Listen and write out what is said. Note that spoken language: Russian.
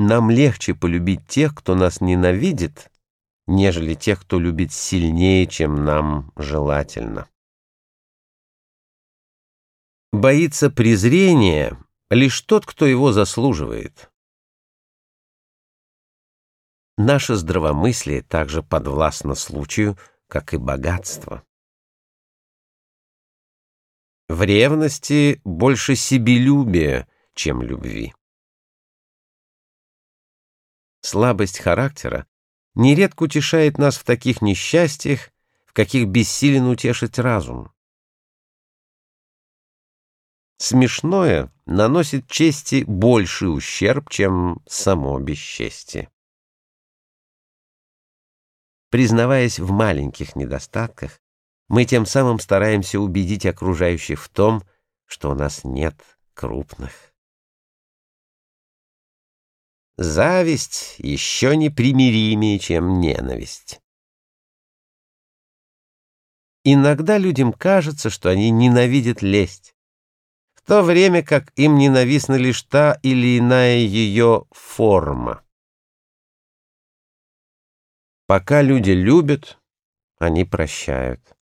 Нам легче полюбить тех, кто нас ненавидит, нежели тех, кто любит сильнее, чем нам желательно. Боится презрения лишь тот, кто его заслуживает. Наше здравомыслие также подвластно случаю, как и богатство. В ревности больше себелюбия, чем любви. Слабость характера нередко утешает нас в таких несчастьях, в каких бессилен утешить разум. Смешное наносит чести больший ущерб, чем само бесчестие. Признаваясь в маленьких недостатках, мы тем самым стараемся убедить окружающих в том, что у нас нет крупных. Зависть еще непримиримее, чем ненависть. Иногда людям кажется, что они ненавидят лесть, в то время как им ненавистна лишь та или иная ее форма. Пока люди любят, они прощают.